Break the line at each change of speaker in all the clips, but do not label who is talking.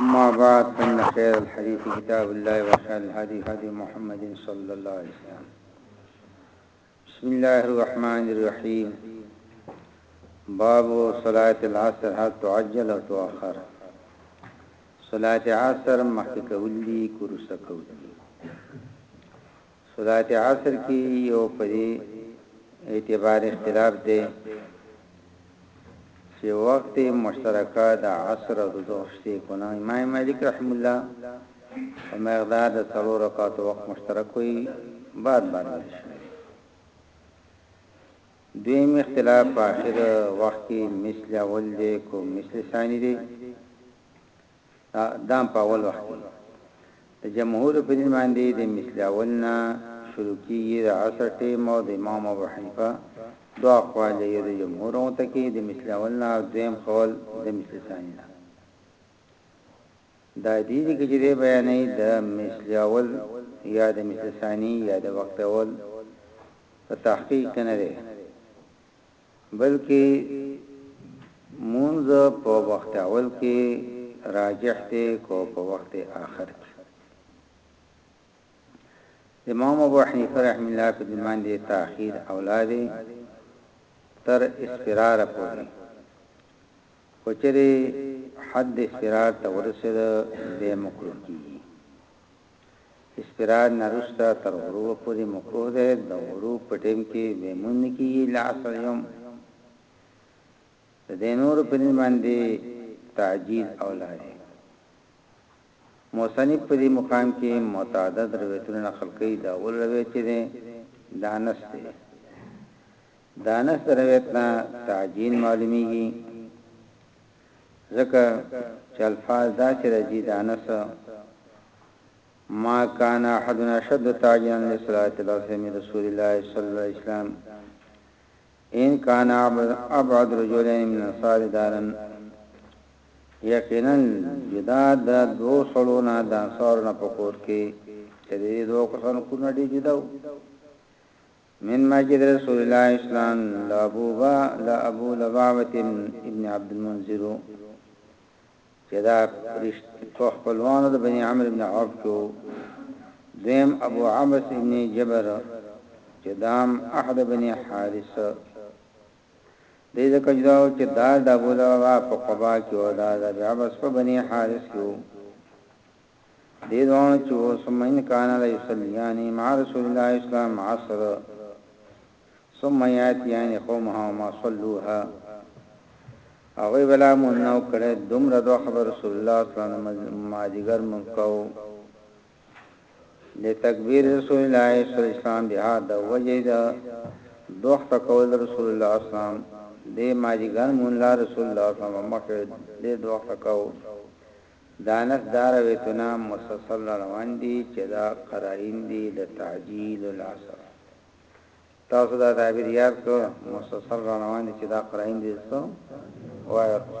أما بعد فإن خير الحديث كتاب الله وخير الهدي هدي محمد صلى الله عليه وسلم بسم الله الرحمن الرحيم باب صلاة العصر هل تعجل أو تؤخر صلاة عصر مخکې ولي كرسك صلات عصر کی یو په دی اعتبار اختلاف دی چه وقت مشترکه د عصر او ظهر شته کنه امام مالک رحم الله په مقدار د څلور رکعات وقت مشترک وی بعد باندې شوی دویم اختلاف په اخر وخت کې مثل اول دی کو مثل ثانی دی دا دام په اول وخت کې د جمهورو په دین باندې د مثل اول نه شروع کیږي د عصر ټیم او د امام ابو حنیفه دو اقوال دی د جمهور او تکي د مثل اول نه دویم قول د مثل ثانی نه دا دې دې کې دې بیانې د مثل اول یا د مثل ثانی یا د وخت اول په تحقیق نه لري بلکه مونځ په وخت اول کښې راجح دې که په وخت آخر کښې. د امام ابو حنیفه رحمه الله په دین باندې تاخیر اولا دې تر اسفراره پورې. که چرې حد اسفرار ته ورسېده بیا مکروه کیږي. اضطرار نه وروسته تر غروبه پورې مکروه دی، د غروب په ټیم کې بیا لمونځ نه کیږي الا عصر یوم د دې نورو په دین باندې تعجیل اولا دی. مصنف په دې مقام کې متعدد روایتونه نقل کوي دا اول روایت چې دی د انس دی د انس روایت نه تعجیل معلومیږي ځکه چې الفاظ داسې راځي د انس ما کان احد اشد تاجا لصلاه العصر من رسول الله صلی الله علیه وسلم ان کان ابعد رجلین من انصار دارن یقینا جدا د دو سړونه د انصار نه پکور کې چې دې دوه کسان کو نه دی جدا من مسجد رسول الله اسلام لابولبابة ابن عبدالمنذر چه دا په خپلوانو د بنی عمرو ابن عوف کی وو دویم ابو عبس ابن جبر چه دام احد بنی حارث دی ځکه جدا وو چه دار دابولبابا په قبا کی وو دا د ابی عبس په بنی حارث کی وو دې دواړو چې وو ثم ان کان لا یصلیان مع رسول الله اسلام عصر ثم یاتیان قومها وما صلوها هغوی بلا مون نو کړه دومره دو خبر رسول الله اسلام ماجګر مون کو لتکبیر رسول الله صلی الله علیه وسلم بها د وجید دوخت کول رسول الله اسلام دې ماجګر مون لا رسول الله اسلام مخه دې دوخت کو دانس داروایتونه مسلسل راروان دي چه دا قراین دي د تعجیل العصر تاسو دا تعبیر یاد کړه مسلسل راروان دي چه دا قراین دي
د څه وایتو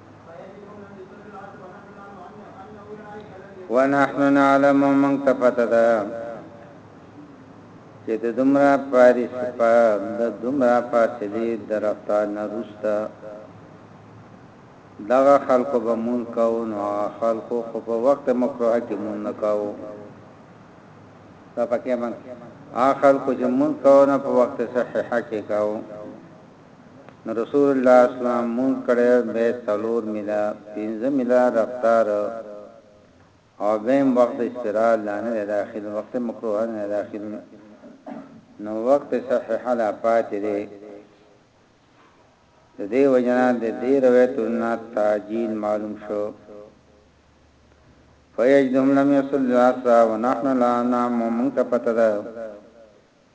ونحن نعلم
من تفتدا چې د دمرا پاریس په د دمرا فاصله درفتا نرستا دغه خلکو به مون کاو نو خلکو خو په وخت مکروه کې مون نه کاو دا پکې من اخر کو چې مون کاو نه په وخت صحیحه کې کاو نو رسول الله اسلام مونږ کړی به څلور میله پنځه میله رفتار او بهم وخت استراحت لا نه داخل وخت مکروه نه داخل نو وخت صحیح لا پات دی د دې وجنا د دې روایتونو تاجیل معلوم شو فیجدهم لم یصل العصر ونحن لا نعم منک پتدا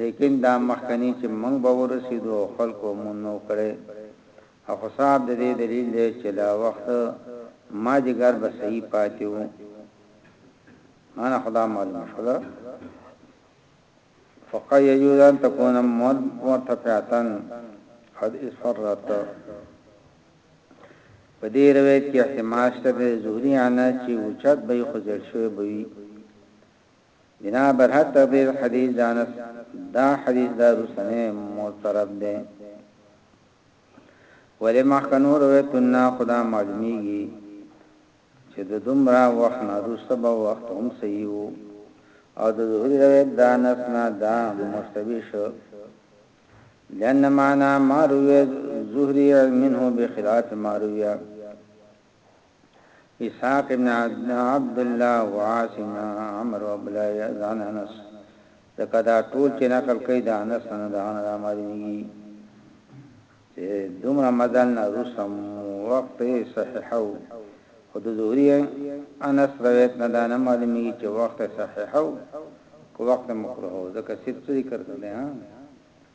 لیکن دا مخکنی چې موږ به ورسیدو او خلکو مو نه و کړی او حساب د دې دلیل دی چې لا وخت ماجګر به صحیح پاتې وو معنی خو دا معلومه شوله فقه یجوز ان تکون مرتفعتا قد اسفرت په دې روایت کې احتمال شته د زهري انا چې اوچت به خو ځل شوی بوي بنا بر هر تقریر حدیث جانس دا حدیث دا رسنه مسترب ده ولی مخکنو رویتنا خدا معلومیگی چې د دومره وخت نه رسب وخت هم صحیح وو او د ظهور رویت دا نسنا دا مستبی شو لأن معنا ما روی ظهری منه بخلاف ما رویه اسحاق ابن عبد الله وعاصم عمر وابلا يزعن انس ځکه دا ټول چې نقل کوي دا انس نه دا نه معلومیږي چې دومره مدل نه رسم وخت صحیحو خود زهري انس روایت نه دا نه معلومیږي چې وخت صحیحو کو وخت مکروه ځکه ست ذکر کړل ها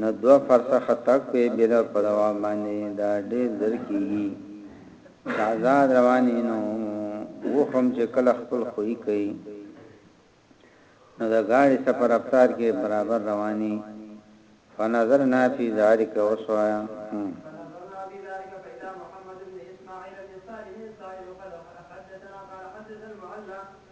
نو دوه فرسخه تګ په بيره په دوام باندې دا ډېر زر کېږي چې ازاد روان وي نو اوښ هم چې کله خپل خوی کوي
نو د ګاړې سره په رفتار کې برابر رواني فنظرنا فی ذلک وسوایا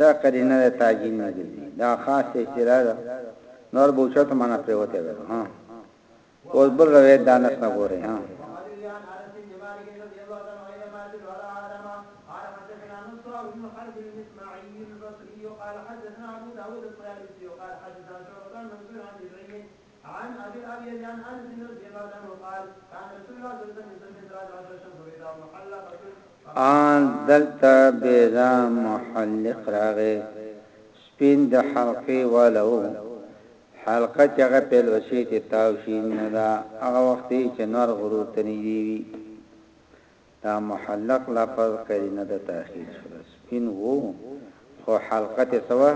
دا قرینه ده تعجیل نه ګرځي دا خاصه اصطلاح ده نور به اوچته معنا پریوته وي ها اوس بل روایت دا نس نه ګوري ها
عن ابي الاعيج عن انس رضي الله عنه قال كان رسول الله صلى الله عليه وسلم يصلي صلاه العصر الشمس بيضاء محلقه
آن دلته بيضاء محلق راغی سپين د حلقې واله وو حلقه چې هغه پيلوشې ته تاو شي نو دا هغه وخت دی چې نور غروب ته نږدې وي دا محلق لفظ قرینه د تاخیر سره سپین وو خو حلقه ته څه وه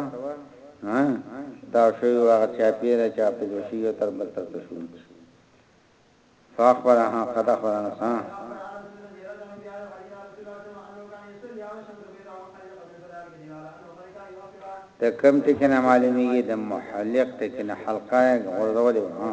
ها دا شوی واغ چا پیره چا په جوشی یو تر بل تر تشون کی فاخبر ها قد اخبرنا سا د کم ټکی نه معلومیږي د محلق ټکی نه حلقه غورځولې وه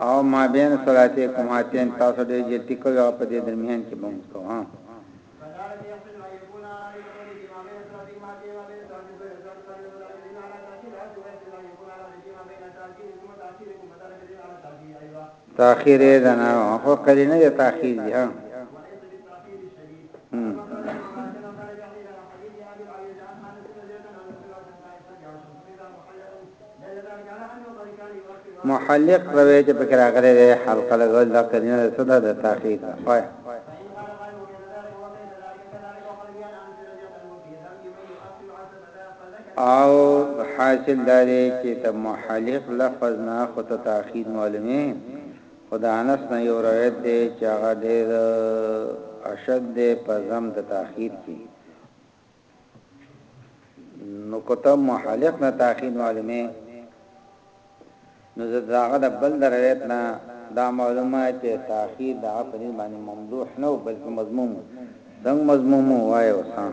او مابین صلاتین کوم هاتین تاسو ډیر جلتی کوی هغه په دی درمیان کی به مونږ کوو. تاخیر یې ده نه خو قرینه یې تاخیر دی ها محلق روي چې پکې راغلي دي حلقه لګول دا کلمه د صدا د تحقیق ده وای او حاصل داري چې ته محلق لفظ نه خو ته تاخير معلومه خدا انس نه یو روایت دی چې هغه ډېر اشد دی په زم د تاخير کې نو کوته محلق نه تاخير معلومه نو زداغه د بل روایت نه دا معلومه چې تاخير د عقل باندې ممدوح نه بلکې مضموم څنګه مضموم
وای او سان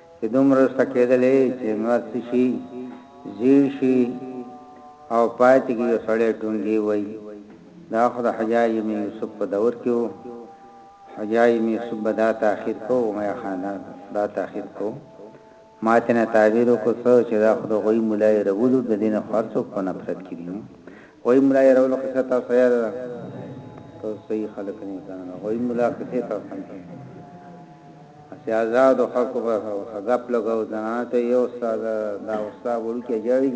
چې دومره سته کېدل یې چې نور څه شي زېړ شي او پای ته کې یو سړی ډونګې وایي دا خو د حجاج ابن یوسف په دور کې و حجاج ابن یوسف به دا تاخیر کو امیا خاندان دا تاخیر کو ما ته نه تعبیر وکړ څه چې دا خو د غوی مولای رولو د دین خو څوک په نفرت کې دي غوی مولای رولو قصه تاسو یاد ده تاسو صحیح خلک نه ځان غوی مولا قصه تاسو هسې ازادو خلکو په غپ لګو زنانه ته یې وستا ده دا وستا وړوکې جاړي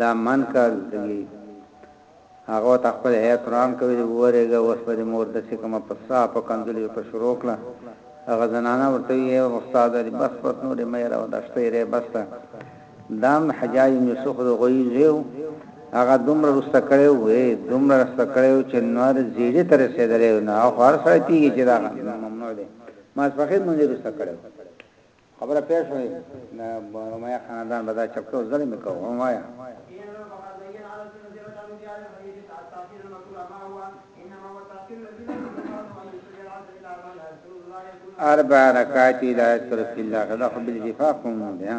دا من کړه دلته ګیري هغه ورته خپل هیئت روان کړ ویلې وورېږه اوس به دې مور داسې کومه په ساه په کنځلو یې په شروع کړه هغه زنانه ورته وي ای وستا ده دې بس بس نورې مه یې راوه دا شته یې بس ده دا هم حجاج بن یوسف د غویي زوی و هغه دومره رسته کړی و ای دومره رسته کړی و چې نور زیړې ته رسېدلی و نو هغه خو هر سړی پوهېږي چې دا ممنوع دی ماسپخین مونږ روسته کړو خبره پیښ وای نه ما خاندان بدا چپلو زړه مې کو هم وایا اربع رکعات الى ترك الله غدا خو بالاتفاق مو بیا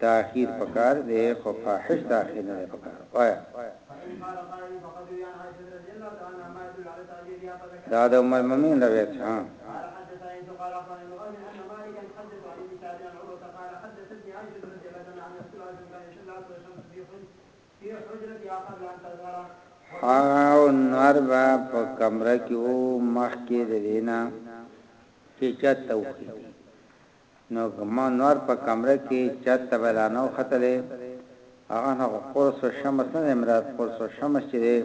تاخیر پکار دی خو فاحش تاخیر نه دی پکار وایه. دا د ام المؤمنین روایت شو ها. هغه نور به په کمره کې وو مخکې د دینه چې چت وخیږي نو که ما نور په کمره کي چت ته به لا نه وو ختلي، هغه نه خو قرص الشمس نه دی مراد، قرص الشمس چي دی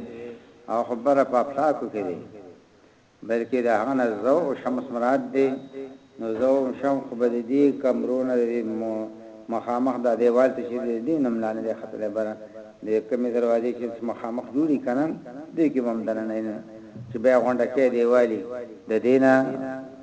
هغه خو بره په افلاکو کي دی، بلکي د هغه نه ضوء الشمس مراد دی، نو ضوء الشمس خو به د دې کمرو نه د دې مخامخ دا دېوال ته چي دی د دې نه هم لا نه دی ختلی بره د کومي دروازې چي داسي مخامخ جوړي کنه دې کي به هم دننه چي بيا غونډه کي دېوالي د دې نه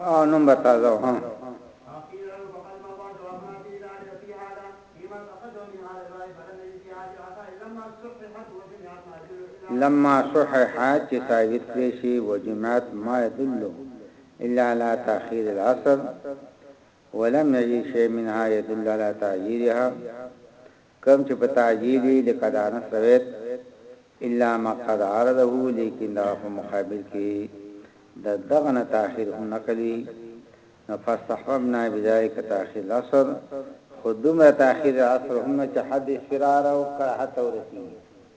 او
نمبر تازه و هم لما صححات چې ثابت کړي شي و جمعات ما يدل الا على تاخير العصر ولم يجي شيء منها يدل على تعجيلها کوم چې په تعجیل وي لکه دا نص روایت الا ما قد عارضه لیکن دغه په مقابل کې د دغه نه تاخیر هم نقل وي نو فاستحببنا بذلک تاخیر العصر خو دومره تاخیر العصر هم نه چې حد اضطرار او کراهت ورسیږي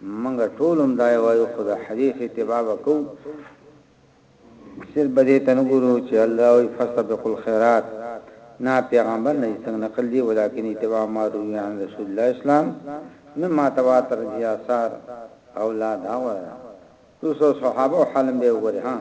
مونږ ټول هم دا وایو خو د حدیث اتباع به کوو صرف به دې ته نه ګورو چې الله وایي فاستبقوا الخیرات نه پیغمبر نه څنګه نقل دی ولیکن اتباع ما روی عن رسول الله اسلام مما تواتر دی
آثار او
لا دا غره څو سوه صحابه او حال هم بیا وګوری ها.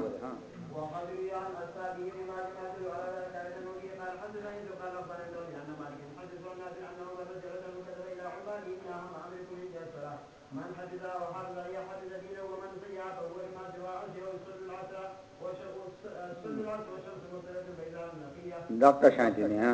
دقه شانتی دی ها.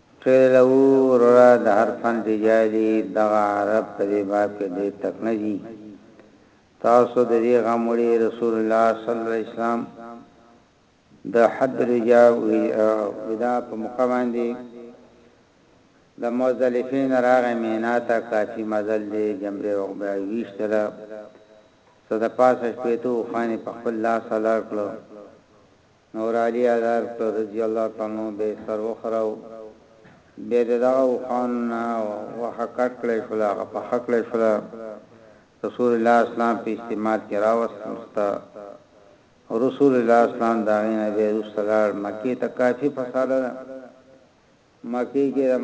قیل له وروره د هر فن رجالی دغه عرب په دی باب کی ډیر تکنه دی تاسو د دی غم وړی رسول الله صلی الله علیه وسلم د حد رجا ودا په موقع باندی د مزدلفه نه راغی مینا ته کافی مزل دی جمره عقبه ویشتله صد پاسه شپیتو خانی په خپل لاس لړ کړو نور علي اغا رسول رضي الله تعالی عنه به سر وخراوه، بيا د دغه اوښانو نه غوښه کټ کړی شوله، هغه پخه کړی شوله، رسول الله اسلام په استعمال کې راوسته، رسول الله اسلام د هغې نه بيا روسته لاړ مکې ته، کافي فاصله ده، مکې کې د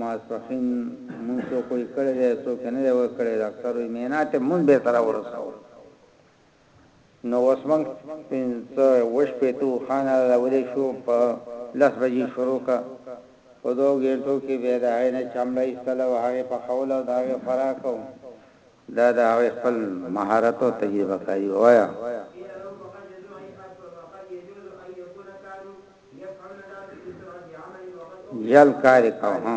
ماسپښين لمونځ څوکو يې کړی دی، څوک يې نه دی ورکړی، د اکثرو يې مينات لمونځ بيرته راورساوه. نو اوس موږ پنځه وشپېته اوښانه راولې شو، په لس بجې شروع کړه، په دوو ګېنټو کې به یې د هغې نه چمړه ایستله او هغې پخوله او د هغې خوراک او. دا د هغې خپل مهارت او تجربه کاري وه. وایه! جلد کار یې کاوه.